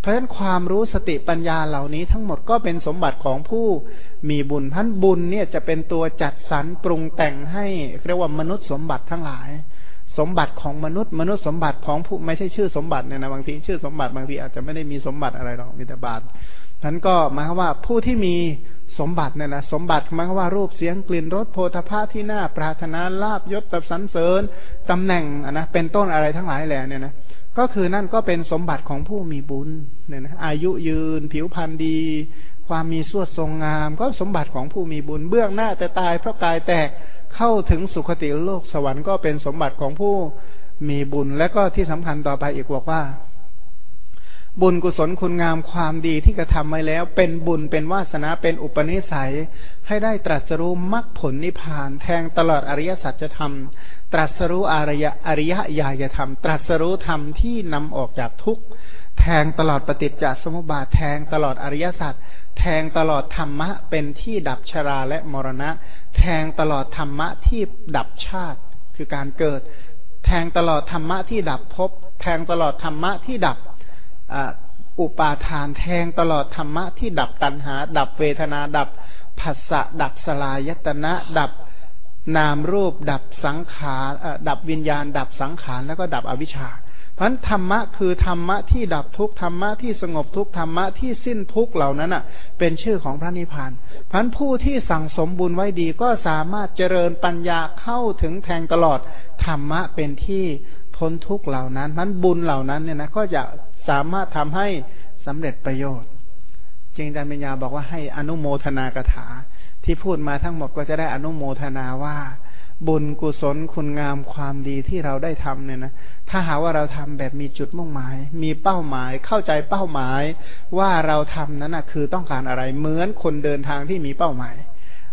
เพราะฉะนั้นความรู้สติปัญญาเหล่านี้ทั้งหมดก็เป็นสมบัติของผู้มีบุญท่านบุญเนี่ยจะเป็นตัวจัดสรรปรุงแต่งให้เรียกว่ามนุษย์สมบัติทั้งหลาย สมบัติของมนุษย์มนุษย์สมบัติของผู้ไม่ใช่ชื่อสมบัติเนี่ยนะบางทีชื่อสมบัติบางทีอาจจะไม่ได้มีสมบัติอะไรหรอกมีแต่บาต นั้นก็หมายความว่าผู้ที่มีสมบัติเนี่ยนะสมบัติหมายความว่ารูปเสียงกลิ่นรสโพธาภาที่น่าปรารถนาลาบยศตับสันเสริญตำแหน่งนะเป็นต้นอะไรทั้งหลายแหล่เนี่ยนะก็คือนั่นก็เป็นสมบัติของผู้มีบุญเนี่ยนะอายุยืน ผิวพรรณดี ความมีสวดทรงงาม ก็สมบัติของผู้มีบุญเบื้องหน้าแต่ตายเพราะกายแตกเข้าถึงสุคติโลกสวรรค์ก็เป็นสมบัติของผู้มีบุญและก็ที่สำคัญต่อไปอีกบอกว่า บุญกุศลคุณงามความดีที่กระทำไว้แล้ว เป็นบุญเป็นวาสนาเป็นอุปนิสัย ให้ได้ตรัสรู้มรรคผลนิพพาน แทงตลอดอริยสัจธรรม ตรัสรู้อริยอริยญาณธรรม ตรัสรู้ธรรมที่นำออกจากทุกข์แทงตลอดปฏิจจสมุปบาทแทงตลอดอริยสัจแทงตลอดธรรมะเป็นที่ดับชราและมรณะ แทงตลอดธรรมะที่ดับชาติ คือการเกิด แทงตลอดธรรมะที่ดับภพแทงตลอดธรรมะที่ดับ อุปาทานแทงตลอดธรรมะที่ดับตัณหา ดับเวทนาดับผัสสะดับสลายตนะ ดับนามรูป ดับสังขารดับวิญญาณ ดับสังขารแล้วก็ดับอวิชชาพันธรรมะคือธรรมะที่ดับทุกธรรมะที่สงบทุกธรรมะที่สิ้นทุกเหล่านั้นอะ เป็นชื่อของพระนิพพานพันผู้ที่สั่งสมบุญไว้ดีก็สามารถเจริญปัญญาเข้าถึงแทงตลอดธรรมะเป็นที่พ้นทุกเหล่านั้นพันบุญเหล่านั้นเนี่ยนะก็จะ สามารถทำให้สำเร็จประโยชน์จริงอาจารย์ปัญญาบอกว่าให้อนุโมทนากถา ที่พูดมาทั้งหมดก็จะได้อนุโมทนาว่า บุญกุศลคุณงามความดีที่เราได้ทำเนี่ยนะถ้าหาว่าเราทำแบบมีจุดมุ่งหมาย มีเป้าหมายเข้าใจเป้าหมายว่าเราทำนั้นนะคือต้องการอะไรเหมือนคนเดินทางที่มีเป้าหมาย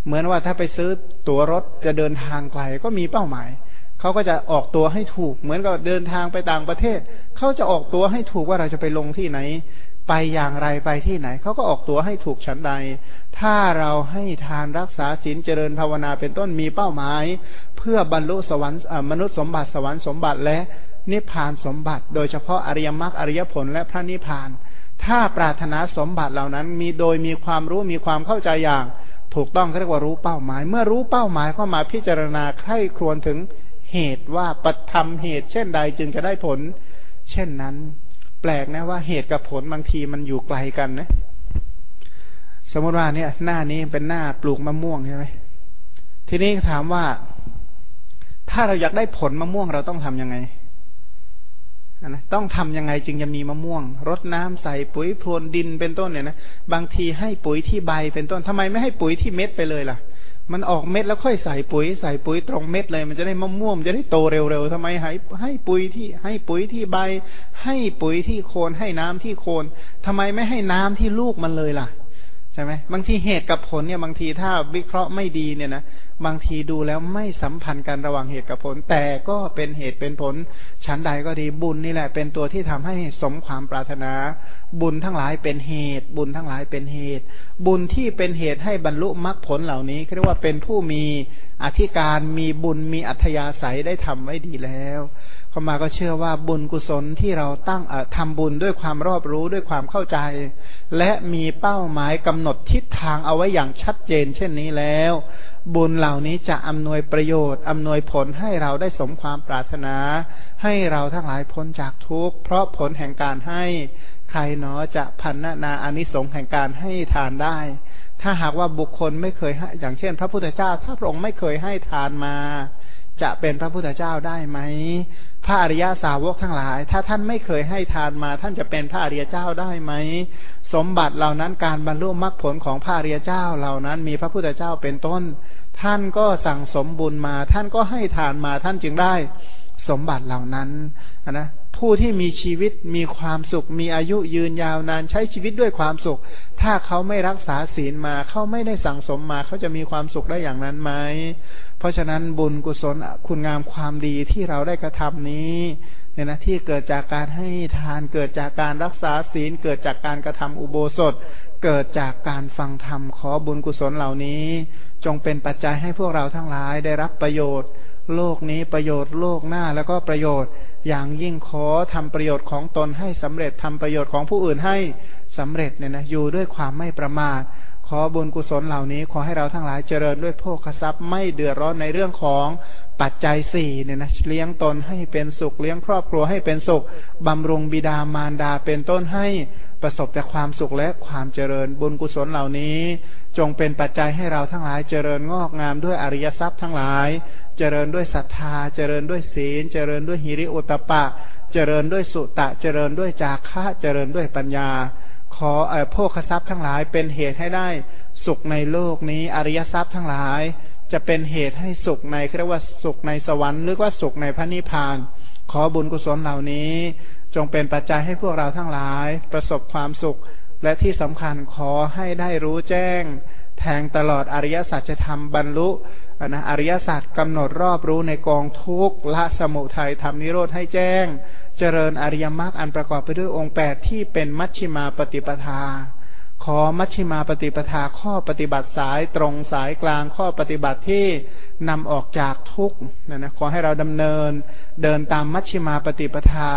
เหมือนว่าถ้าไปซื้อตั๋วรถจะเดินทางไกลก็มีเป้าหมาย เขาก็จะออกตัวให้ถูก เหมือนกับเดินทางไปต่างประเทศ เขาจะออกตัวให้ถูกว่าเราจะไปลงที่ไหน ไปอย่างไรไปที่ไหน เขาก็ออกตัวให้ถูกฉันใด ถ้าเราให้ทานรักษาศีลเจริญภาวนาเป็นต้นมีเป้าหมาย เพื่อบรรลุสวรรค์มนุษย์สมบัติสวรรค์สมบัติและนิพพานสมบัติ โดยเฉพาะอริยมรรคอริยผลและพระนิพพาน ถ้าปรารถนาสมบัติเหล่านั้นมีโดยมีความรู้มีความเข้าใจอย่าง ถูกต้องเรียกว่ารู้เป้าหมาย เมื่อรู้เป้าหมายเข้ามาพิจารณาใคร่ครวญถึง เหตุว่าปฏิธรรมเหตุ เช่นใดจึงจะได้ผล เช่นนั้น แปลกนะว่าเหตุกับผลบางทีมันอยู่ไกลกันนะ สมมติว่าเนี่ย หน้านี้เป็นหน้าปลูกมะม่วงใช่ไหมทีนี้ถามว่า ถ้าเราอยากได้ผลมะม่วงเราต้องทํำยังไงนะต้องทํำยังไงจึงจะมีมะม่วง รดน้ำใส่ปุ๋ยพรวนดินเป็นต้นเนี่ยนะบางทีให้ปุ๋ยที่ใบเป็นต้นทำไมไม่ให้ปุ๋ยที่เม็ดไปเลยล่ะ มันออกเม็ดแล้วค่อยใส่ปุ๋ยใส่ปุ๋ยตรงเม็ดเลย มันจะได้มะม่วงจะได้โตเร็วๆทำไมให้ให้ปุ๋ยที่ให้ปุ๋ยที่ใบ ให้ปุ๋ยที่โคนให้น้ำที่โคนทำไมไม่ให้น้ำที่ลูกมันเลยล่ะใช่ไหมบางทีเหตุกับผลเนี่ยบางทีถ้าวิเคราะห์ไม่ดีเนี่ยนะ บางทีดูแล้วไม่สัมพันธ์กันระหว่างเหตุกับผล แต่ก็เป็นเหตุเป็นผลชั้นใดก็ดีบุญนี่แหละ เป็นตัวที่ทำให้สมความปรารถนา บุญทั้งหลายเป็นเหตุ บุญทั้งหลายเป็นเหตุ บุญที่เป็นเหตุให้บรรลุมรรคผลเหล่านี้เรียกว่าเป็นผู้มีอธิการมีบุญมีอัธยาศัยได้ทำไว้ดีแล้วเข้ามาก็เชื่อว่าบุญกุศลที่เราตั้งทำบุญด้วยความรอบรู้ด้วยความเข้าใจ และมีเป้าหมายกำหนดทิศทางเอาไว้อย่างชัดเจน เช่นนี้แล้ว บุญเหล่านี้จะอำนวยประโยชน์อำนวยผลให้เราได้สมความปรารถนา ให้เราทั้งหลายพ้นจากทุกข์ เพราะผลแห่งการให้ใครเนาะจะพันนานาอนิสงส์แห่งการให้ทานได้ ถ้าหากว่าบุคคลไม่เคยให้อย่างเช่น พระพุทธเจ้าถ้าพระองค์ไม่เคยให้ทานมา จะเป็นพระพุทธเจ้าได้ไหมพระอริยาสาวกทั้งหลาย ถ้าท่านไม่เคยให้ทานมา ท่านจะเป็นพระอริยเจ้าได้ไหมสมบัติเหล่านั้นการบรรลุมรรคผลของพระอริยเจ้าเหล่านั้นมีพระพุทธเจ้าเป็นต้น ท่านก็สั่งสมบุญมา ท่านก็ให้ทานมาท่านจึงได้สมบัติเหล่านั้นนะ ผู้ที่มีชีวิตมีความสุข มีอายุยืนยาวนานใช้ชีวิตด้วยความสุข ถ้าเขาไม่รักษาศีลมาเขาไม่ได้สั่งสมมา เขาจะมีความสุขได้อย่างนั้นไหมเพราะฉะนั้นบุญกุศลคุณงามความดีที่เราได้กระทำนี้เนี่ยนะที่เกิดจากการให้ทานเกิดจากการรักษาศีล เกิดจากการกระทำอุโบสถ เกิดจากการฟังธรรมขอบุญกุศลเหล่านี้ จงเป็นปัจจัยให้พวกเราทั้งหลายได้รับประโยชน์ โลกนี้ประโยชน์โลกหน้าแล้วก็ประโยชน์ อย่างยิ่งขอทำประโยชน์ของตนให้สำเร็จทำประโยชน์ของผู้อื่นให้สำเร็จเนี่ยนะอยู่ด้วยความไม่ประมาท ขอบุญกุศลเหล่านี้ ขอให้เราทั้งหลายเจริญด้วยโภคทรัพย์ไม่เดือดร้อนในเรื่องของปัจจัยสี่เนี่ยนะเลี้ยงตนให้เป็นสุขเลี้ยงครอบครัวให้เป็นสุขบำรุงบิดามารดาเป็นต้นให้ประสบแต่ความสุขและความเจริญบุญกุศลเหล่านี้ จงเป็นปัจจัยให้เราทั้งหลายเจริญงอกงามด้วยอริยทรัพย์ทั้งหลาย เจริญด้วยศรัทธา เจริญด้วยศีล เจริญด้วยหิริโอตปะ เจริญด้วยสุตะ เจริญด้วยจาคะเจริญด้วยปัญญา ขออ่อโภคทรัพย์ทั้งหลายเป็นเหตุให้ได้สุขในโลกนี้ อริยทรัพย์ทั้งหลาย จะเป็นเหตุให้สุขในเรียกว่าสุขในสวรรค์หรือว่าสุขในพระนิพพาน ขอบุญกุศลเหล่านี้ จงเป็นปัจจัยให้พวกเราทั้งหลาย ประสบความสุข และที่สำคัญขอให้ได้รู้แจ้ง แทงตลอดอริยสัจธรรมบรรลุนะอริยสัจกำหนดรอบรู้ในกองทุกข์ละสมุทัยทำนิโรธให้แจ้ง เจริญอริยมรรคอันประกอบไปด้วยองค์แปดที่เป็นมัชชิมาปฏิปทา ขอมัชชิมาปฏิปทาข้อปฏิบัติสายตรงสายกลางข้อปฏิบัติที่นำออกจากทุกข์นะนะขอให้เราดำเนิน เดินตามมัชชิมาปฏิปทา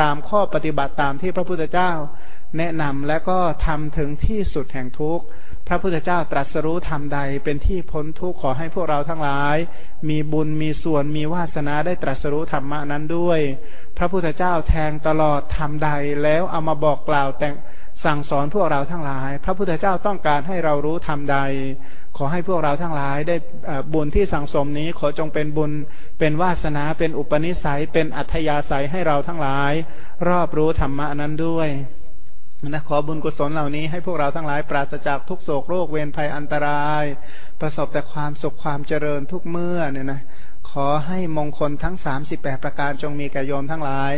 ตามข้อปฏิบัติตามที่พระพุทธเจ้า แนะนำและก็ทำถึงที่สุดแห่งทุกข์ พระพุทธเจ้าตรัสรู้ธรรมใด เป็นที่พ้นทุกข์ขอให้พวกเราทั้งหลาย มีบุญมีส่วนมีวาสนาได้ตรัสรู้ธรรมะนั้นด้วย พระพุทธเจ้าแทงตลอดธรรมใดแล้วเอามาบอกกล่าวแต่งสั่งสอนพวกเราทั้งหลาย พระพุทธเจ้าต้องการให้เรารู้ธรรมใด ขอให้พวกเราทั้งหลายได้บุญที่สั่งสมนี้ขอจงเป็นบุญ เป็นวาสนาเป็นอุปนิสัย เป็นอัธยาศัยให้เราทั้งหลาย รอบรู้ธรรมะนั้นด้วย นะขอบุญกุศลเหล่านี้ให้พวกเราทั้งหลายปราศจากทุกโศกโรคเวรภัยอันตราย ประสบแต่ความสุขความเจริญทุกเมื่อเนี่ยนะขอให้มงคลทั้งสามสิบแปดประการจงมีแก่โยมทั้งหลาย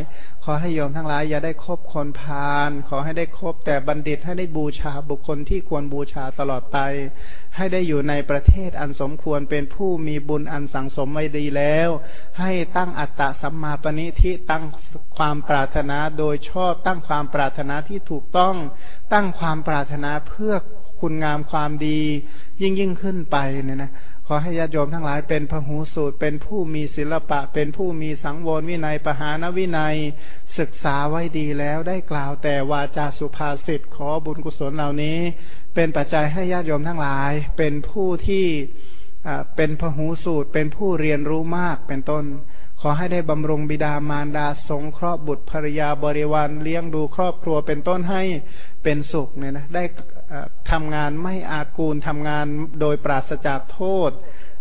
ขอให้โยมทั้งหลายอย่าได้คบคนพาลขอให้ได้คบแต่บัณฑิตให้ได้บูชาบุคคลที่ควรบูชาตลอดไป ให้ได้อยู่ในประเทศอันสมควรเป็นผู้มีบุญอันสังสมไว้ดีแล้ว ให้ตั้งอัตตะสัมมาปณิทิตั้งความปรารถนาโดยชอบตั้งความปรารถนาที่ถูกต้อง ตั้งความปรารถนาเพื่อคุณงามความดี ยิ่งยิ่งขึ้นไปเนี่ยนะขอให้ญาติโยมทั้งหลายเป็นพหูสูตร เป็นผู้มีศิลปะ เป็นผู้มีสังวรวินัยปหานวินัย ศึกษาไว้ดีแล้วได้กล่าวแต่วาจาสุภาษิตขอบุญกุศลเหล่านี้ เป็นปัจจัยให้ญาติโยมทั้งหลาย เป็นผู้ที่เป็นพหูสูตร เป็นผู้เรียนรู้มากเป็นต้น ขอให้ได้บำรุงบิดามารดาสงเคราะห์บุตรภรยาบริวารเลี้ยงดูครอบครัวเป็นต้นให้เป็นสุขเนี่ยนะได้ทำงานไม่อากูลทำงานโดยปราศจากโทษ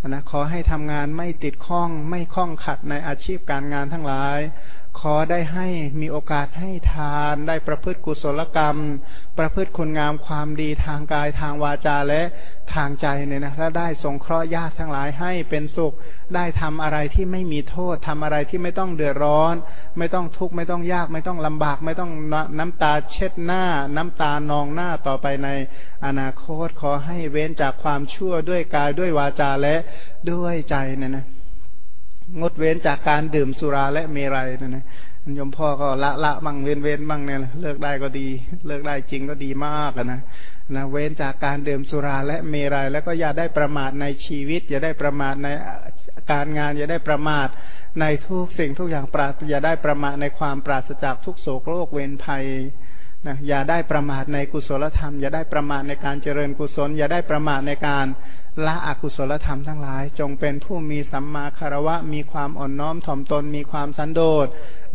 นะขอให้ทำงานไม่ติดข้องไม่ข้องขัดในอาชีพการงานทั้งหลาย ขอได้ให้มีโอกาสให้ทานได้ประพฤติกุศลกรรม ประพฤติคุณงามความดีทางกายทางวาจาและทางใจเนี่ยนะและได้สงเคราะห์ญาติทั้งหลายให้เป็นสุข ได้ทำอะไรที่ไม่มีโทษทำอะไรที่ไม่ต้องเดือดร้อน ไม่ต้องทุกข์ไม่ต้องยากไม่ต้องลำบาก ไม่ต้องน้ำตาเช็ดหน้า น้ำตานองหน้าต่อไปในอนาคตขอให้เว้นจากความชั่วด้วยกายด้วยวาจาและด้วยใจเนี่ยนะ งดเว้นจากการดื่มสุราและเมรัยนะนะยมพ่อก็ละละบ้างเว้นเว้นบ้างเนี่ยเลิกได้ก็ดี เลิกได้จริงก็ดีมากนะนะเว้นจากการดื่มสุราและเมรัย แล้วก็อย่าได้ประมาทในชีวิต อย่าได้ประมาทในการงาน อย่าได้ประมาทในทุกสิ่งทุกอย่างปราอย่าได้ประมาทในความปราศจากทุกโศกโรคเวรภัยนะอย่าได้ประมาทในกุศลธรรม อย่าได้ประมาทในการเจริญกุศล อย่าได้ประมาทในการ ละอกุศลธรรมทั้งหลาย จงเป็นผู้มีสัมมาคารวะ มีความอ่อนน้อมถ่อมตน มีความสันโดษ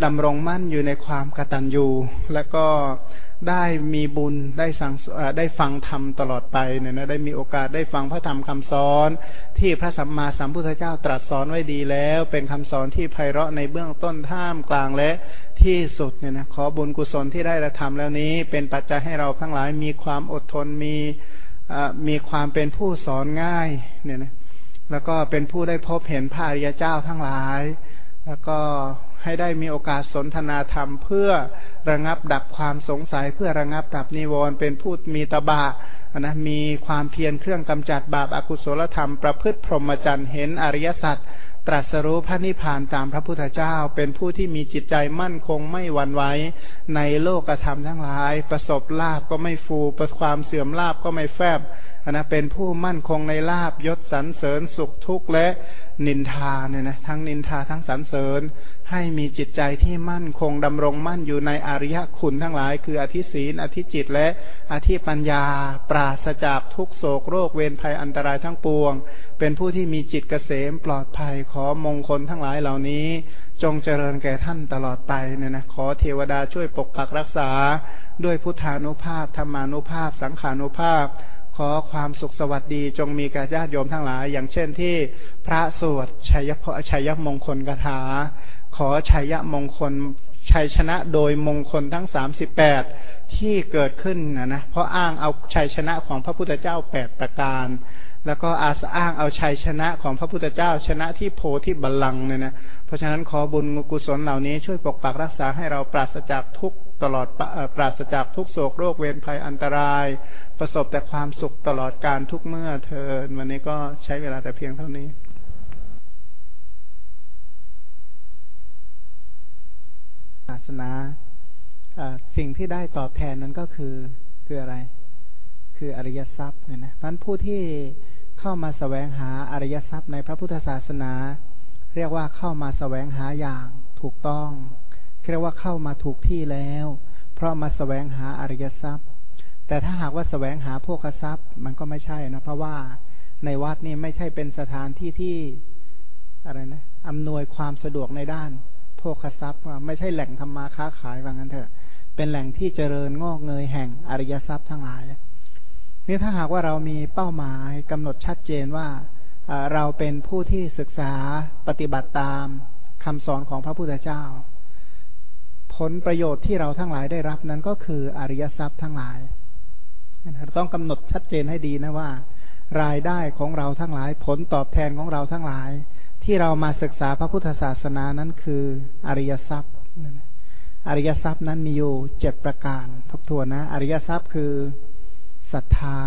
ดำรงมั่นอยู่ในความกตัญญู และก็ได้มีบุญได้สังได้ฟังธรรมตลอดไปเนี่ยนะได้มีโอกาสได้ฟังพระธรรมคำสอน ที่พระสัมมาสัมพุทธเจ้าตรัสสอนไว้ดีแล้ว เป็นคำสอนที่ไพเราะในเบื้องต้นท่ามกลางและที่สุดเนี่ยนะขอบุญกุศลที่ได้กระทำแล้วนี้ เป็นปัจจัยให้เราทั้งหลายมีความอดทนมี มีความเป็นผู้สอนง่ายเนี่ยนะแล้วก็เป็นผู้ได้พบเห็นพระอริยเจ้าทั้งหลาย แล้วก็ให้ได้มีโอกาสสนทนาธรรม เพื่อระงับดับความสงสัย เพื่อระงับดับนิวรณ์เป็นผู้มีตบะนะมีความเพียรเครื่องกำจัดบาปอากุศลธรรม ประพฤติพรหมจรรย์เห็นอริยสัจ ตรัสรู้พระนิพพานตามพระพุทธเจ้า เป็นผู้ที่มีจิตใจมั่นคงไม่หวั่นไหวในโลกธรรมทั้งหลาย ประสบลาบก็ไม่ฟู ประความเสื่อมลาบก็ไม่แฟบ นะเป็นผู้มั่นคงในลาบยศสรรเสริญสุขทุกข์และนินทาเนี่ยนะทั้งนินทาทั้งสรรเสริญ ให้มีจิตใจที่มั่นคงดำรงมั่นอยู่ในอริยคุณทั้งหลาย คืออธิศีนอธิจิตและอธิปัญญา ปราศจากทุกโศกโรคเวรภัยอันตรายทั้งปวง เป็นผู้ที่มีจิตเกษมปลอดภัยขอมงคลทั้งหลายเหล่านี้ จงเจริญแก่ท่านตลอดไปเนี่ยนะขอเทวดาช่วยปกปักรักษา ด้วยพุทธานุภาพธรรมานุภาพ สังขานุภาพ ขอความสุขสวัสดีจงมีแก่ญาติโยมทั้งหลาย อย่างเช่นที่พระสวดชัยพชัยมงคลกถา ขอชัยมงคลชัยชนะโดยมงคลทั้งสามสิบแปดที่เกิดขึ้นนะนะเพราะอ้างเอาชัยชนะของพระพุทธเจ้าแปดประการ แล้วก็อาสอ้างเอาชัยชนะของพระพุทธเจ้าชนะที่โพธิบัลลังก์เนี่ยนะ ราะฉะนั้นขอบุญกุศลเหล่านี้ช่วยปกปักรักษาให้เราปราศจากทุกตลอดปราศจากทุกโศกโรคเวรภัยอันตราย ประสบแต่ความสุขตลอดการทุกเมื่อเธอวันนี้ก็ใช้เวลาแต่เพียงเท่านี้ศาสนาสิ่งที่ได้ตอบแทนนั้นก็คือคืออะไร คืออริยทรัพย์เนี่ยนะพันผู้ที่เข้ามาสแสวงหาอริยทรัพย์ในพระพุทธศาสนา เรียกว่าเข้ามาสแสวงหาอย่างถูกต้อง เรียกว่าเข้ามาถูกที่แล้ว เพราะมาสแสวงหาอริยทรัพย์ แต่ถ้าหากว่าสแสวงหาโภคทรัพย์ มันก็ไม่ใช่นะเพราะว่าในวัดนี่ไม่ใช่เป็นสถานที่ที่อะไรนะอำนวยความสะดวกในด้านโภคทรัพย์ว่าไม่ใช่แหล่งทำมาค้าขายว่างั้นเถอะ เป็นแหล่งที่เจริญงอกเงยแห่งอริยทรัพย์ทั้งหลายนี่ถ้าหากว่าเรามีเป้าหมายกำหนดชัดเจนว่า เราเป็นผู้ที่ศึกษาปฏิบัติตามคำสอนของพระพุทธเจ้า ผลประโยชน์ที่เราทั้งหลายได้รับนั้นก็คืออริยทรัพย์ทั้งหลายต้องกำหนดชัดเจนให้ดีนะว่า รายได้ของเราทั้งหลาย ผลตอบแทนของเราทั้งหลาย ที่เรามาศึกษาพระพุทธศาสนานั้นคืออริยทรัพย์อริยทรัพย์นั้นมีอยู่เจ็ดประการ ทบทวนนะ อริยทรัพย์คือศรัทธา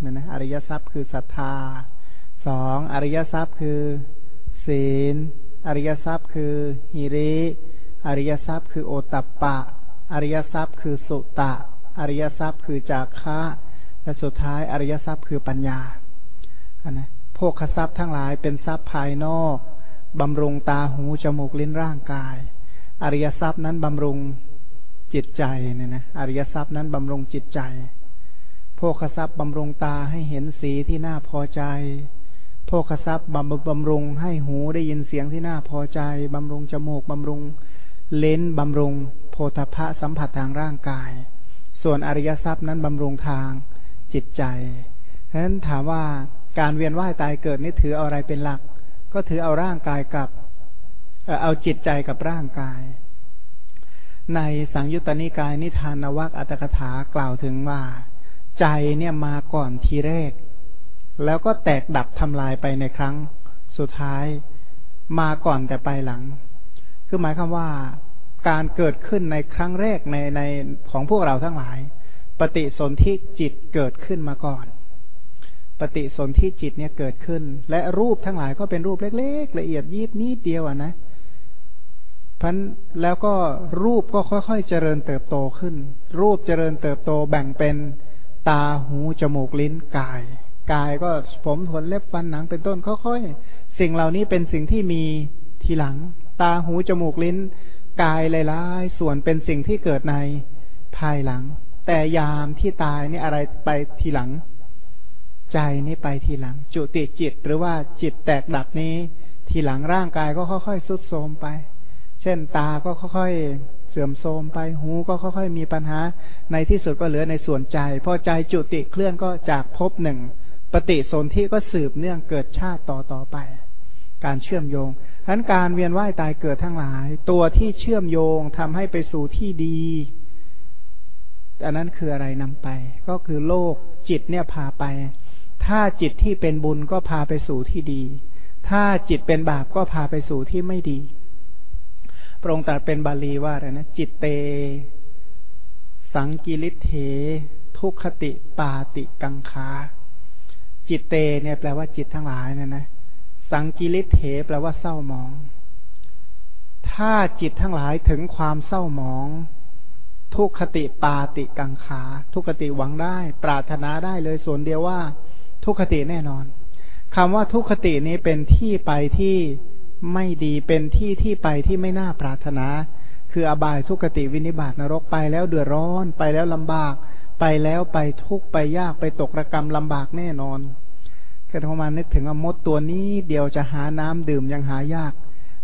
เนี่ยนะอริยทรัพย์คือศรัทธา สองอริยทรัพย์คือ ศีล อริยทรัพย์คือหิริอริยทรัพย์คือโอตัปปะ อริยทรัพย์คือสุตะ อริยทรัพย์คือจากคะและสุดท้ายอริยทรัพย์คือปัญญาอันนะพวกทรัพย์ทั้งหลายเป็นทรัพย์ภายนอกบำรุงตาหูจมูกลิ้นร่างกาย อริยทรัพย์นั้นบำรุงจิตใจเนี่ยนะอริยทรัพย์นั้นบำรุงจิตใจพวกทรัพย์บำรุงตาให้เห็นสีที่น่าพอใจ พวกทรัพย์บำบำรุง ให้หูได้ยินเสียงที่น่าพอใจ บำรุงจมูก บำรุงเลนบำรุง โพธพะสัมผัสทางร่างกาย ส่วนอริยทรัพย์นั้นบำรุงทางจิตใจฉะนั้นถามว่าการเวียนว่ายตายเกิดนี่ถืออาอะไรเป็นหลัก ก็ถือเอาร่างกายกับเอาจิตใจกับร่างกาย ในสังยุตตนิกายนิทานวัคอัตถกถากล่าวถึงว่า ใจเนี่ยมาก่อนทีแรก แล้วก็แตกดับทำลายไปในครั้งสุดท้ายมาก่อนแต่ไปหลัง คือหมายความว่าการเกิดขึ้นในครั้งแรกในในของพวกเราทั้งหลาย ปฏิสนธิจิตเกิดขึ้นมาก่อน ปฏิสนธิจิตเนี่ยเกิดขึ้น และรูปทั้งหลายก็เป็นรูปเล็กๆ ละเอียดยิบนิดเดียวอะนะพันแล้วก็รูปก็ค่อยๆเจริญเติบโตขึ้น รูปเจริญเติบโตแบ่งเป็นตาหูจมูกลิ้นกาย กายก็ผมขนเล็บฟันหนังเป็นต้นค่อยๆสิ่งเหล่านี้เป็นสิ่งที่มีทีหลัง ตาหูจมูกลิ้น กายหลายๆส่วนเป็นสิ่งที่เกิดในภายหลัง แต่ยามที่ตายนี่อะไรไปทีหลัง ใจนี่ไปทีหลัง จุติจิตหรือว่าจิตแตกดับนี้ ทีหลังร่างกายก็ค่อยๆ สุดโทมไป เช่นตาก็ค่อยๆ เสื่อมโทรมไปหูก็ค่อยๆ มีปัญหาในที่สุดก็เหลือในส่วนใจพอใจจุติเคลื่อนก็จากภพหนึ่ง ปฏิสนธิก็สืบเนื่องเกิดชาติต่อต่อไป การเชื่อมโยงฉะนั้นการเวียนว่ายตายเกิดทั้งหลาย ตัวที่เชื่อมโยงทำให้ไปสู่ที่ดี อันนั้นคืออะไรนำไป ก็คือโลกจิตเนี่ยพาไป ถ้าจิตที่เป็นบุญก็พาไปสู่ที่ดี ถ้าจิตเป็นบาปก็พาไปสู่ที่ไม่ดีพระองค์ตรัสเป็นบาลีว่าอะไรนะ จิตเต สังกิริเท ทุคติปาติกังคา จิตเตเนี่ยแปลว่าจิตทั้งหลายเนี่ยนะ สังกิริเถแปลว่าเศร้าหมอง ถ้าจิตทั้งหลายถึงความเศร้าหมอง ทุกขติปาติกังขา ทุกขติหวังได้ ปรารถนาได้เลยส่วนเดียวว่า ทุกขติแน่นอนคำว่าทุกขตินี้เป็นที่ไปที่ไม่ดีเป็นที่ที่ไปที่ไม่น่าปรารถนา คืออบายทุกขติวินิบาตนรกไปแล้วเดือดร้อนไปแล้วลำบาก ไปแล้วไปทุกไปยากไปตกระกรรมลำบากแน่นอนแค่ทมานึกถึงอมดตัวนี้เดียวจะหาน้ำดื่มยังหายาก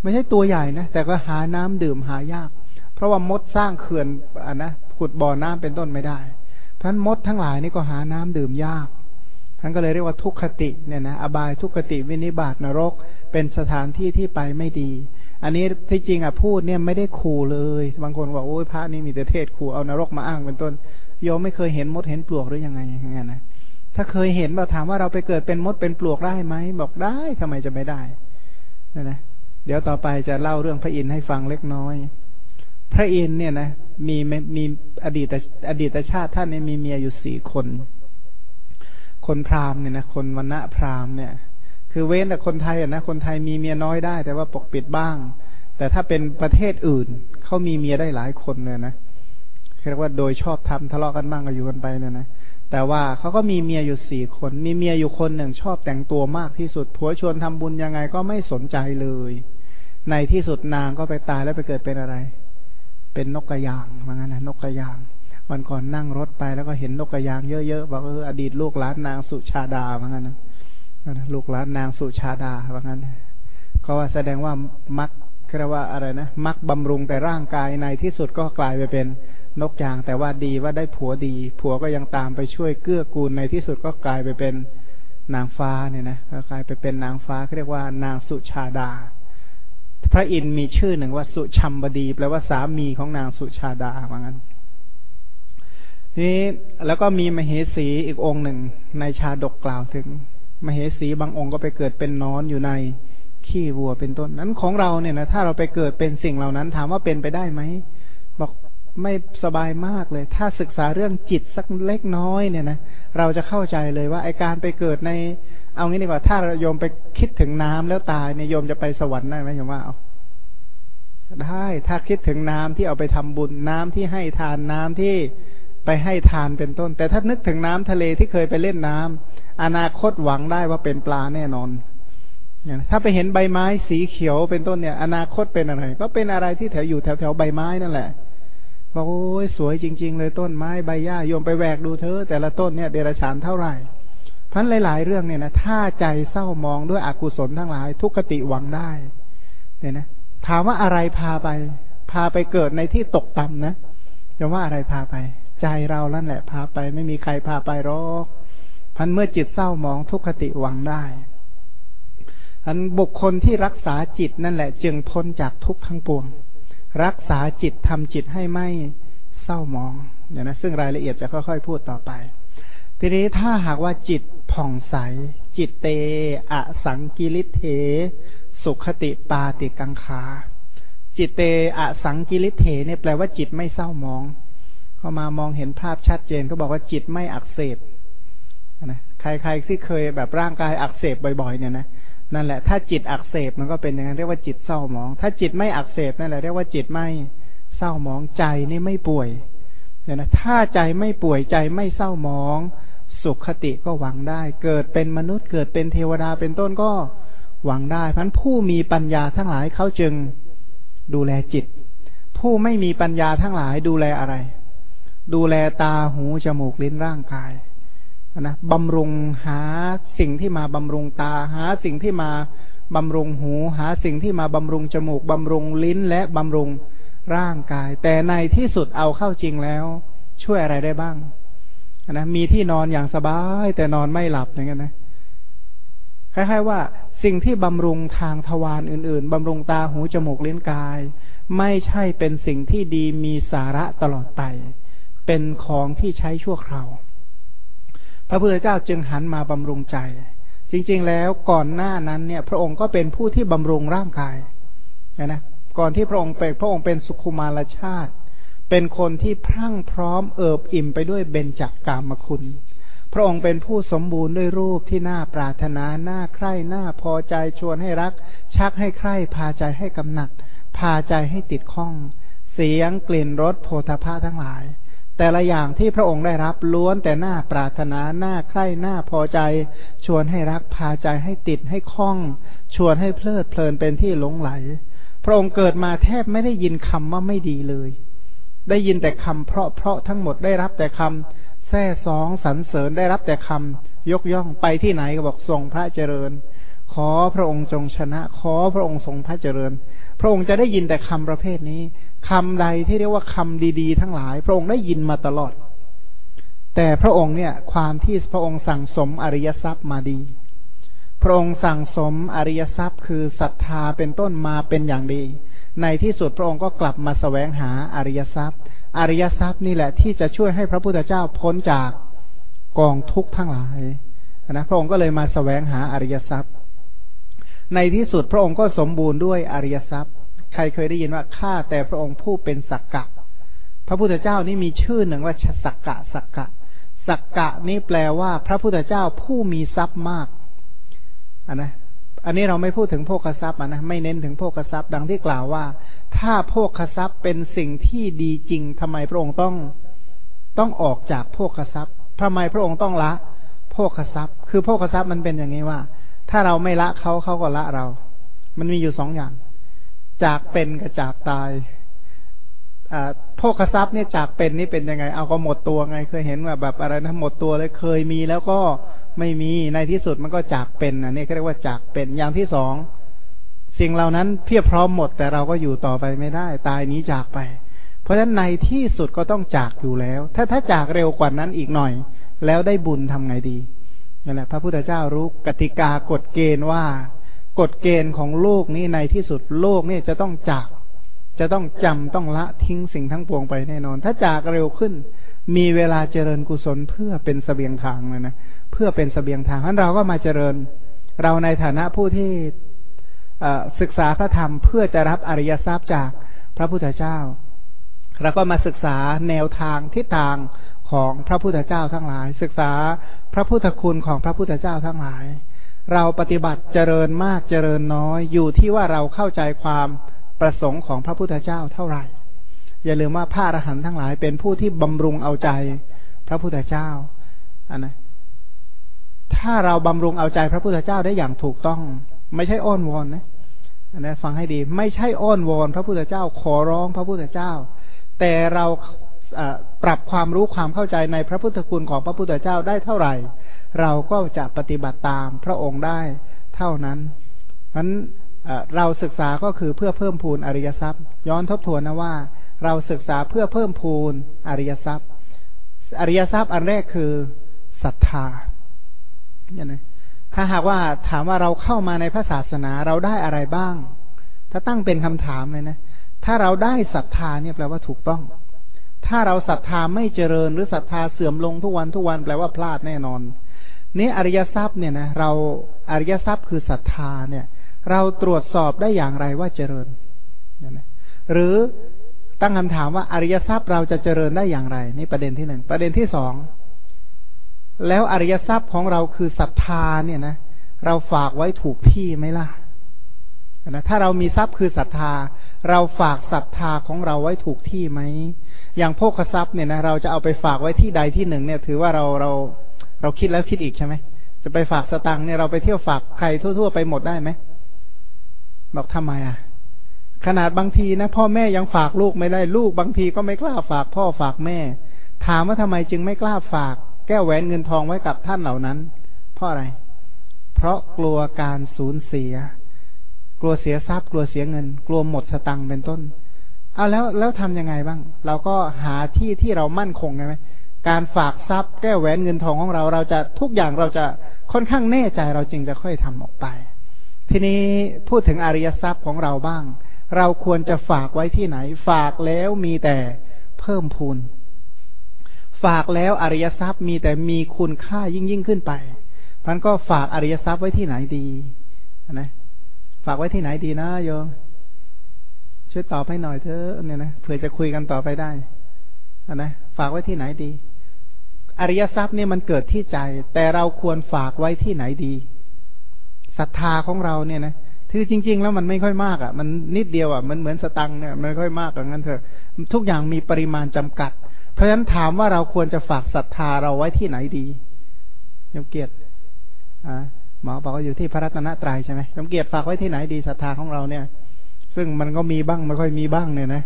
ไม่ใช่ตัวใหญ่นะแต่ก็หาน้ำดื่มหายาก เพราะว่ามดสร้างเขื่อนอะนะขุดบ่อน้ำเป็นต้นไม่ได้ท่านมดทั้งหลายนี่ก็หาน้ำดื่มยากท่านก็เลยเรียกว่าทุกขติเนี่ยนะอบายทุกขติวินิบาตนรก เป็นสถานที่ที่ไปไม่ดี อันนี้ที่จริงอะพูดเนี่ยไม่ได้ขู่เลย บางคนบอกโอ้ยพระนี่มีแต่เทศขู่เอานรกมาอ้างเป็นต้นโยมไม่เคยเห็นมดเห็นปลวกหรือยังไงอย่างเงี้ยนะถ้าเคยเห็นเราถามว่าเราไปเกิดเป็นมดเป็นปลวกได้ไหมบอกได้ทำไมจะไม่ได้นะนะเดี๋ยวต่อไปจะเล่าเรื่องพระอินทร์ให้ฟังเล็กน้อย พระอินทร์เนี่ยนะมีมีอดีตอดีตชาติท่านเนี่ยมีเมียอยู่สี่คน คนพราหมณ์เนี่ยนะคนวันณะพราหมณ์เนี่ย คือเว้นแต่คนไทยอะนะคนไทยมีเมียน้อยได้ แต่ว่าปกปิดบ้าง แต่ถ้าเป็นประเทศอื่นเขามีเมียได้หลายคนเลยนะเรียกว่าโดยชอบทำทะเลาะกันบ้างก็อยู่กันไปเนี่ยนะแต่ว่าเขาก็มีเมียอยู่สี่คน มีเมียอยู่คนหนึ่งชอบแต่งตัวมากที่สุดผัวชวนทำบุญยังไงก็ไม่สนใจเลย ในที่สุดนางก็ไปตายแล้วไปเกิดเป็นอะไร เป็นนกกระยางว่างั้นนะนกกระยาง วันก่อนนั่งรถไปแล้วก็เห็นนกกระยางเยอะๆบอกเอออดีตลูกหลานนางสุชาดาว่างั้นนะ ลูกหลานนางสุชาดาว่างั้นก็ว่าแสดงว่ามักเรียกว่าอะไรนะมักบำรุงแต่ร่างกายในที่สุดก็กลายไปเป็นนกยาง แต่ว่าดีว่าได้ผัวดี ผัวก็ยังตามไปช่วยเกื้อกูลในที่สุดก็กลายไปเป็นนางฟ้าเนี่ยนะก็กลายไปเป็นนางฟ้าเรียกว่านางสุชาดา พระอินทร์มีชื่อหนึ่งว่าสุชัมบดีแปลว่าสามีของนางสุชาดาว่างั้นนี้แล้วก็มีมเหสีอีกองค์หนึ่งในชาดกกล่าวถึง มเหสีบางองค์ก็ไปเกิดเป็นนอนอยู่ในขี้วัวเป็นต้นนั้นของเราเนี่ยนะถ้าเราไปเกิดเป็นสิ่งเหล่านั้น ถามว่าเป็นไปได้ไหมบอกไม่สบายมากเลย ถ้าศึกษาเรื่องจิตสักเล็กน้อยเนี่ยนะเราจะเข้าใจเลยว่าไอการไปเกิดใน เอางี้ดีกว่าถ้าโยมไปคิดถึงน้ำแล้วตายเนี่ยโยมจะไปสวรรค์ได้ไหมโยมว่าเอาได้ถ้าคิดถึงน้ำที่เอาไปทำบุญน้ำที่ให้ทานน้ำที่ไปให้ทานเป็นต้น แต่ถ้านึกถึงน้ำทะเลที่เคยไปเล่นน้ำ อนาคตหวังได้ว่าเป็นปลาแน่นอนถ้าไปเห็นใบไม้สีเขียวเป็นต้นเนี่ย อนาคตเป็นอะไร ก็เป็นอะไรที่แถวอยู่แถวแถวใบไม้นั่นแหละบอกโอ้ยสวยจริง ๆ เลยต้นไม้ใบหญ้าโยมไปแหวกดูเธอแต่ละต้นเนี่ยเดรัจฉานเท่าไหร่พันหลาย ๆ เรื่องเนี่ยนะถ้าใจเศร้ามองด้วยอกุศลทั้งหลาย ทุกขติหวังได้ เนี่ยนะถามว่าอะไรพาไป พาไปเกิดในที่ตกต่ำนะจะว่าอะไรพาไป ใจเรานั่นแหละ พาไปไม่มีใครพาไปหรอก พันเมื่อจิตเศร้ามองทุกขติวังได้อันบุคคลที่รักษาจิตนั่นแหละ จึงพ้นจากทุกข์ทั้งปวง รักษาจิตทำจิตให้ไม่เศร้ามองเนี่ยนะซึ่งรายละเอียดจะค่อยๆ พูดต่อไป ทีนี้ถ้าหากว่าจิตผ่องใส จิตเตอสังกิริเท สุขติปาติกังขาจิตเตอสังกิริเทเนี่ยแปลว่าจิตไม่เศร้ามอง เข้ามามองเห็นภาพชัดเจนก็บอกว่าจิตไม่อักเสบ นะใครๆที่เคยแบบร่างกายอักเสบบ่อยๆ เนี่ยนะนั่นแหละถ้าจิตอักเสบมันก็เป็นอย่างนั้นเรียกว่าจิตเศร้าหมอง ถ้าจิตไม่อักเสบนั่นแหละเรียกว่าจิตไม่เศร้าหมองใจนี่ไม่ป่วยเนี่ยนะถ้าใจไม่ป่วยใจไม่เศร้าหมอง สุขคติก็หวังได้ เกิดเป็นมนุษย์เกิดเป็นเทวดาเป็นต้นก็หวังได้พันผู้มีปัญญาทั้งหลายเขาจึงดูแลจิต ผู้ไม่มีปัญญาทั้งหลายดูแลอะไร ดูแลตาหูจมูกลิ้นร่างกาย นะบำรุงหาสิ่งที่มาบำรุงตา หาสิ่งที่มาบำรุงหู หาสิ่งที่มาบำรุงจมูกบำรุงลิ้นและบำรุงร่างกาย แต่ในที่สุดเอาเข้าจริงแล้ว ช่วยอะไรได้บ้างนะมีที่นอนอย่างสบาย แต่นอนไม่หลับอย่างเงี้ยนะคล้ายๆว่าสิ่งที่บำรุงทางทวารอื่น ๆบำรุงตาหูจมูกลิ้นกาย ไม่ใช่เป็นสิ่งที่ดีมีสาระตลอดไปเป็นของที่ใช้ชั่วคราว พระพุทธเจ้าจึงหันมาบำรุงใจ จริง ๆ แล้วก่อนหน้านั้นเนี่ย พระองค์ก็เป็นผู้ที่บำรุงร่างกายนะก่อนที่พระองค์เป็นพระองค์เป็นสุขุมารชาติ เป็นคนที่พรั่งพร้อมเอิบอิ่มไปด้วยเบญจกกามคุณ พระองค์เป็นผู้สมบูรณ์ด้วยรูปที่น่าปรารถนาน่าใคร่น่าพอใจชวนให้รัก ชักให้ใคร่พาใจให้กำหนัด พาใจให้ติดข้อง เสียงกลิ่นรสโพธาภะทั้งหลาย แต่ละอย่างที่พระองค์ได้รับล้วนแต่หน้าปรารถนาหน้าใคร่หน้าพอใจ ชวนให้รักพาใจให้ติดให้คล้อง ชวนให้เพลิดเพลินเป็นที่หลงไหล พระองค์เกิดมาแทบไม่ได้ยินคำว่าไม่ดีเลย ได้ยินแต่คำเพราะเพราะทั้งหมดได้รับแต่คำแท้สองสรรเสริญได้รับแต่คำยกย่องไปที่ไหนก็บอกทรงพระเจริญ ขอพระองค์จงชนะ ขอพระองค์ทรงพระเจริญ พระองค์จะได้ยินแต่คำประเภทนี้ คำใดที่เรียกว่าคำดีๆ ทั้งหลาย พระองค์ได้ยินมาตลอด แต่พระองค์เนี่ย ความที่พระองค์สั่งสมอริยทรัพย์มาดี พระองค์สั่งสมอริยทรัพย์ คือศรัทธาเป็นต้นมาเป็นอย่างดี ในที่สุดพระองค์ก็กลับมาสแสวงหาอริยทรัพย์ อริยทรัพย์นี่แหละที่จะช่วยให้พระพุทธเจ้าพ้นจากกองทุกข์ทั้งหลายนะพระองค์ก็เลยมาสแสวงหาอริยทรัพย์ ในที่สุดพระองค์ก็สมบูรณ์ด้วยอริยทรัพย์ ใครเคยได้ยินว่าข้าแต่พระองค์ผู้เป็นสักกะ พระพุทธเจ้านี่มีชื่อหนึ่งว่าสักกะสักกะ สักกะนี่แปลว่า พระพุทธเจ้าผู้มีทรัพย์มากอันนะอันนี้เราไม่พูดถึงโภคทรัพย์นะไม่เน้นถึงโภคทรัพย์ดังที่กล่าวว่า ถ้าโภคทรัพย์เป็นสิ่งที่ดีจริงทำไมพระองค์ต้องต้องออกจากโภคทรัพย์ทำไมพระองค์ต้องละโภคทรัพย์ คือโภคทรัพย์มันเป็นอย่างนี้ว่า ถ้าเราไม่ละเขาเขาก็ละเรา มันมีอยู่สองอย่าง จากเป็นกับจากตายโภคทรัพย์เนี่ยจากเป็นนี่เป็นยังไง เอาก็หมดตัวไง เคยเห็นว่าแบบอะไรนะหมดตัวเลยเคยมีแล้วก็ไม่มีในที่สุดมันก็จากเป็นอันนี้เรียกว่าจากเป็นอย่างที่สองสิ่งเหล่านั้นเพียบพร้อมหมดแต่เราก็อยู่ต่อไปไม่ได้ ตายนี้จากไป เพราะฉะนั้นในที่สุดก็ต้องจากอยู่แล้ว ถ้าถ้าจากเร็วกว่านั้นอีกหน่อย แล้วได้บุญทำไงดีนั่นแหละ พระพุทธเจ้ารู้กติกากฎเกณฑ์ว่า กฎเกณฑ์ของโลกนี้ในที่สุดโลกนี่จะต้องจาก จะต้องจำต้องละทิ้งสิ่งทั้งปวงไปแน่นอน ถ้าจากเร็วขึ้น มีเวลาเจริญกุศลเพื่อเป็นสเสบียงทางเลยนะเพื่อเป็นสเสบียงทางเพราะเราก็มาเจริญ เราในฐานะผู้ที่ศึกษาพระธรรมเพื่อจะรับอริยทรัพย์จากพระพุทธเจ้าเราก็มาศึกษาแนวทางทิศทางของพระพุทธเจ้าทั้งหลาย ศึกษาพระพุทธคุณของพระพุทธเจ้าทั้งหลาย เราปฏิบัติเจริญมากเจริญน้อย อยู่ที่ว่าเราเข้าใจความประสงค์ของพระพุทธเจ้าเท่าไหร่ อย่าลืมว่าพระอรหันต์ทั้งหลายเป็นผู้ที่บำรุงเอาใจพระพุทธเจ้าอันนะถ้าเราบำรุงเอาใจพระพุทธเจ้าได้อย่างถูกต้อง ไม่ใช่อ้อนวอนนะอันนี้ฟังให้ดี ไม่ใช่อ้อนวอน พระพุทธเจ้าขอร้องพระพุทธเจ้า แต่เราปรับความรู้ความเข้าใจในพระพุทธคุณของพระพุทธเจ้าได้เท่าไหร่ เราก็จะปฏิบัติตามพระองค์ได้เท่านั้นนั้นเราศึกษาก็คือเพื่อเพิ่มพูนอริยทรัพย์ ย้อนทบทวนนะว่า เราศึกษาเพื่อเพิ่มพูนอริยทรัพย์ อริยทรัพย์อันแรกคือศรัทธาเนี่ยนะถ้าหากว่าถามว่าเราเข้ามาในพระศาสนาเราได้อะไรบ้าง ถ้าตั้งเป็นคำถามเลยนะ ถ้าเราได้ศรัทธาเนี่ยแปลว่าถูกต้อง ถ้าเราศรัทธาไม่เจริญหรือศรัทธาเสื่อมลงทุกวันทุกวันแปลว่าพลาดแน่นอน นี่อริยทรัพย์เนี่ยนะเราอริยทรัพย์คือศรัทธาเนี่ย เราตรวจสอบได้อย่างไรว่าเจริญเนี่ยนะหรือตั้งคำถามว่าอริยทรัพย์เราจะเจริญได้อย่างไร นี่ประเด็นที่หนึ่งประเด็นที่สองแล้วอริยทรัพย์ของเราคือศรัทธาเนี่ยนะเราฝากไว้ถูกที่ไหมล่ะนะถ้าเรามีทรัพย์คือศรัทธา เราฝากศรัทธาของเราไว้ถูกที่ไหมอย่างโภคทรัพย์เนี่ยนะเราจะเอาไปฝากไว้ที่ใดที่หนึ่งเนี่ย ถือว่าเราเรา เราคิดแล้วคิดอีกใช่ไหมจะไปฝากสตังค์เนี่ยเราไปเที่ยวฝากใครทั่ว ๆ ไปหมดได้ไหมบอกทำไมอะ ขนาดบางทีนะพ่อแม่ยังฝากลูกไม่ได้ลูกบางทีก็ไม่กล้าฝากพ่อฝากแม่ ถามว่าทำไมจึงไม่กล้าฝาก แก้วแหวนเงินทองไว้กับท่านเหล่านั้น เพราะอะไร เพราะกลัวการสูญเสีย กลัวเสียทรัพย์กลัวเสียเงิน กลัวหมดสตังค์เป็นต้นเอาแล้วแล้วทํำยังไงบ้าง เราก็หาที่ที่เรามั่นคงไงไหม การฝากทรัพย์แก้แหวนเงินทองของเราเราจะทุกอย่างเราจะค่อนข้างแน่ใจเราจึงจะค่อยทำออกไป ทีนี้พูดถึงอริยทรัพย์ของเราบ้าง เราควรจะฝากไว้ที่ไหน ฝากแล้วมีแต่เพิ่มพูน ฝากแล้วอริยทรัพย์มีแต่มีคุณค่ายิ่งยิ่งขึ้นไปพันก็ฝากอริยทรัพย์ไว้ที่ไหนดีนะฝากไว้ที่ไหนดีนะโยมช่วยตอบให้หน่อยเถอะเนี่ยนะเผื่อจะคุยกันต่อไปได้นะฝากไว้ที่ไหนดี อริยทรัพย์เนี่ยมันเกิดที่ใจ แต่เราควรฝากไว้ที่ไหนดีศรัทธาของเราเนี่ยนะคือจริง ๆ แล้วมันไม่ค่อยมากอะ่ะ มันนิดเดียวอะ่ะมันเหมือนสตังเนี่ยไม่ค่อยมากอย่างนั้นเถอะทุกอย่างมีปริมาณจำกัด เพราะฉะนั้นถามว่าเราควรจะฝากศรัทธาเราไว้ที่ไหนดียมเกียรติอ่าหมอบอกว่าอยู่ที่พระรัตนตรัยใช่ไหมยมเกียรติฝากไว้ที่ไหนดีศรัทธาของเราเนี่ย ซึ่งมันก็มีบ้างไม่ค่อยมีบ้างเนี่ยนะ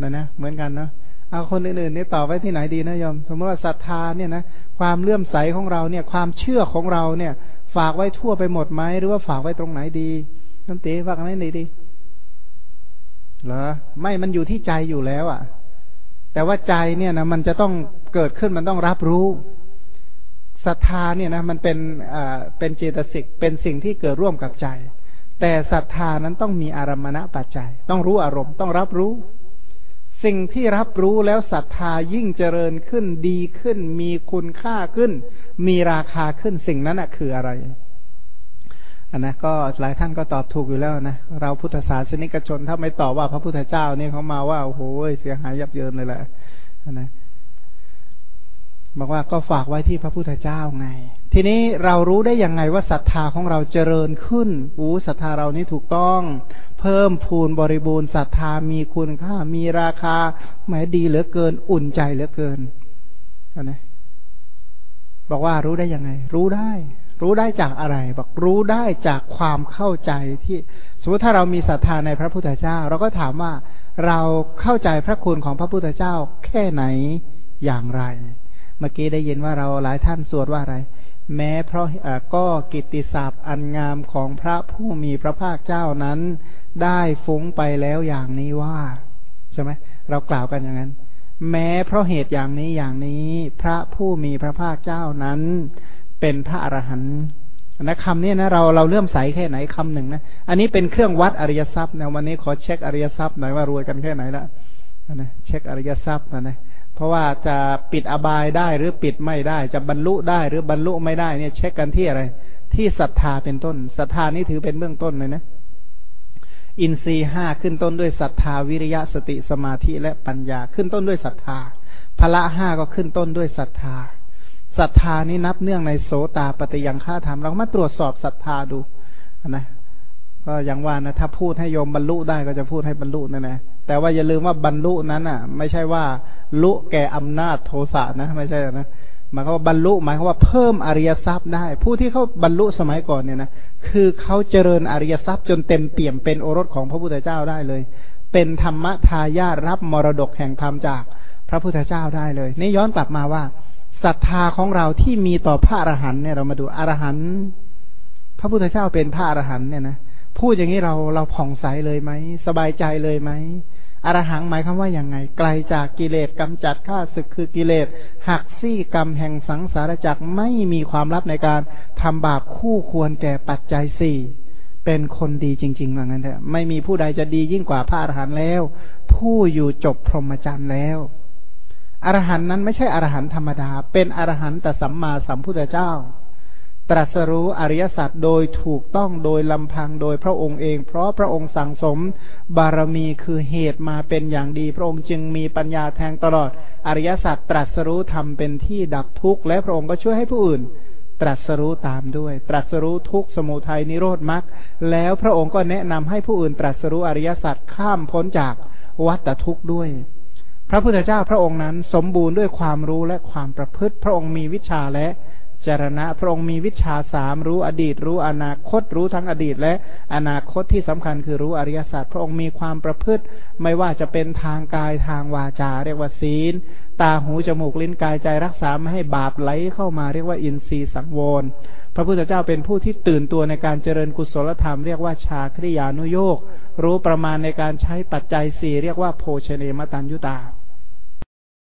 นะนะเหมือนกันเนาะ เอาคนอื่นๆนี่ต่อไว้ที่ไหนดีนะยม สมมติว่าศรัทธาเนี่ยนะความเลื่อมใสของเราเนี่ย ความเชื่อของเราเนี่ย ฝากไว้ทั่วไปหมดไหมหรือว่าฝากไว้ตรงไหนดีน้ำตีฝากไหนดีดีเหรอไม่มันอยู่ที่ใจอยู่แล้วอะ่ะ แต่ว่าใจเนี่ยนะมันจะต้องเกิดขึ้นมันต้องรับรู้ศรัทธาเนี่ยนะมันเป็นอ่าเป็นเจตสิกเป็นสิ่งที่เกิดร่วมกับใจ แต่ศรัทธานั้นต้องมีอารมณะปัจจัย ต้องรู้อารมณ์ต้องรับรู้ สิ่งที่รับรู้แล้วศรัทธายิ่งเจริญขึ้นดีขึ้น มีคุณค่าขึ้น มีราคาขึ้นสิ่งนั้นอะคืออะไรอันนะก็หลายท่านก็ตอบถูกอยู่แล้วนะเราพุทธศาสนิกชนถ้าไม่ตอบว่าพระพุทธเจ้านี่เขามาว่าโอ้โหเสียหายยับเยินเลยแหละนะ บอกว่าก็ฝากไว้ที่พระพุทธเจ้าไง ทีนี้เรารู้ได้ยังไงว่าศรัทธาของเราเจริญขึ้นอู้ศรัทธาเรานี่ถูกต้อง เพิ่มพูนบริบูรณ์ศรัทธามีคุณค่ามีราคาแหมดีเหลือเกิน อุ่นใจเหลือเกินนะบอกว่ารู้ได้ยังไง รู้ได้ รู้ได้จากอะไร บอกรู้ได้จากความเข้าใจที่สมมติถ้าเรามีศรัทธาในพระพุทธเจ้า เราก็ถามว่าเราเข้าใจพระคุณของพระพุทธเจ้าแค่ไหนอย่างไร เมื่อกี้ได้ยินว่าเราหลายท่านสวดว่าอะไร แม้เพราะก็กิตติศัพท์อันงามของพระผู้มีพระภาคเจ้านั้น ได้ฟุ้งไปแล้วอย่างนี้ว่าใช่ไหมเรากล่าวกันอย่างนั้น แม้เพราะเหตุอย่างนี้อย่างนี้ พระผู้มีพระภาคเจ้านั้น เป็นพระอรหันต์นะคำนี้นะเราเราเลื่อมใสแค่ไหนคำหนึ่งนะอันนี้เป็นเครื่องวัดอริยทรัพย์นะวันนี้ขอเช็คอริยทรัพย์หน่อยว่ารวยกันแค่ไหนละนะเช็คอริยทรัพย์นะนะ เพราะว่าจะปิดอบายได้หรือปิดไม่ได้ จะบรรลุได้หรือบรรลุไม่ได้เนี่ยเช็คกันที่อะไร ที่ศรัทธาเป็นต้นศรัทธานี่ถือเป็นเบื้องต้นเลยนะ อินทรีห้าขึ้นต้นด้วยศรัทธาวิริยะสติสมาธิและปัญญาขึ้นต้นด้วยศรัทธาพละห้าก็ขึ้นต้นด้วยศรัทธาศรัทธานี้นับเนื่องในโสตาปฏิยังฆ่าธรรมเรามาตรวจสอบศรัทธาดูนะก็อย่างว่านะถ้าพูดให้โยมบรรลุได้ก็จะพูดให้บรรลุนั่นแหละแต่ว่าอย่าลืมว่าบรรลุนั้นอะ ไม่ใช่ว่า ลุแก่อำนาจโทสะนะไม่ใช่นะหมายความว่าบรรลุหมายความว่าเพิ่มอริยทรัพย์ได้ ผู้ที่เขาบรรลุสมัยก่อนเนี่ยนะคือเขาเจริญอริยทรัพย์จนเต็มเปี่ยมเป็นโอรสของพระพุทธเจ้าได้เลย เป็นธรรมทายาทรับมรดกแห่งธรรมจากพระพุทธเจ้าได้เลย นี่ย้อนกลับมาว่าศรัทธาของเราที่มีต่อพระอรหันต์เนี่ยเรามาดูอรหันต์พระพุทธเจ้าเป็นพระอรหันต์เนี่ยนะพูดอย่างนี้เราเราผ่องใสเลยไหมสบายใจเลยไหม อรหังหมายคำว่าอย่างไง ไกลจากกิเลสกำจัดข้าศึกคือกิเลสหักซี่กรรมแห่งสังสารจักรไม่มีความลับในการทำบาปคู่ควรแก่ปัจจัยสี่เป็นคนดีจริงๆว่างั้นเถอะไม่มีผู้ใดจะดียิ่งกว่าพระอรหันต์แล้ว ผู้อยู่จบพรหมจรรย์แล้วอรหันต์นั้นไม่ใช่อรหันต์ธรรมดา เป็นอรหันต์แต่สัมมาสัมพุทธเจ้า ตรัสรู้อริยสัจโดยถูกต้องโดยลำพังโดยพระองค์เอง เพราะพระองค์สั่งสมบารมีคือเหตุมาเป็นอย่างดี พระองค์จึงมีปัญญาแทงตลอด อริยสัจตรัสรู้ทำเป็นที่ดับทุกข์และพระองค์ก็ช่วยให้ผู้อื่น ตรัสรู้ตามด้วย ตรัสรู้ทุกสมุทัยนิโรธมรรคแล้วพระองค์ก็แนะนำให้ผู้อื่นตรัสรู้อริยสัจข้ามพ้นจากวัฏทุกข์ด้วยพระพุทธเจ้าพระองค์นั้นสมบูรณ์ด้วยความรู้และความประพฤติ พระองค์มีวิชาและ จารณะ พระองค์มีวิชาสามรู้อดีต รู้อนาคตรู้ทั้งอดีต และอนาคตที่สำคัญคือรู้อริยสัจพระองค์มีความประพฤติ ไม่ว่าจะเป็นทางกายทางวาจา เรียกว่าศีล ตาหูจมูกลิ้นกายใจรักษาไม่ให้บาปไหลเข้ามาเรียกว่าอินทรีย์สังวรพระพุทธเจ้าเป็นผู้ที่ตื่นตัวในการเจริญกุศลธรรมเรียกว่าชาคริยานุโยกรู้ประมาณในการใช้ปัจจัยสี่เรียกว่าโภชเนมตัญยุตา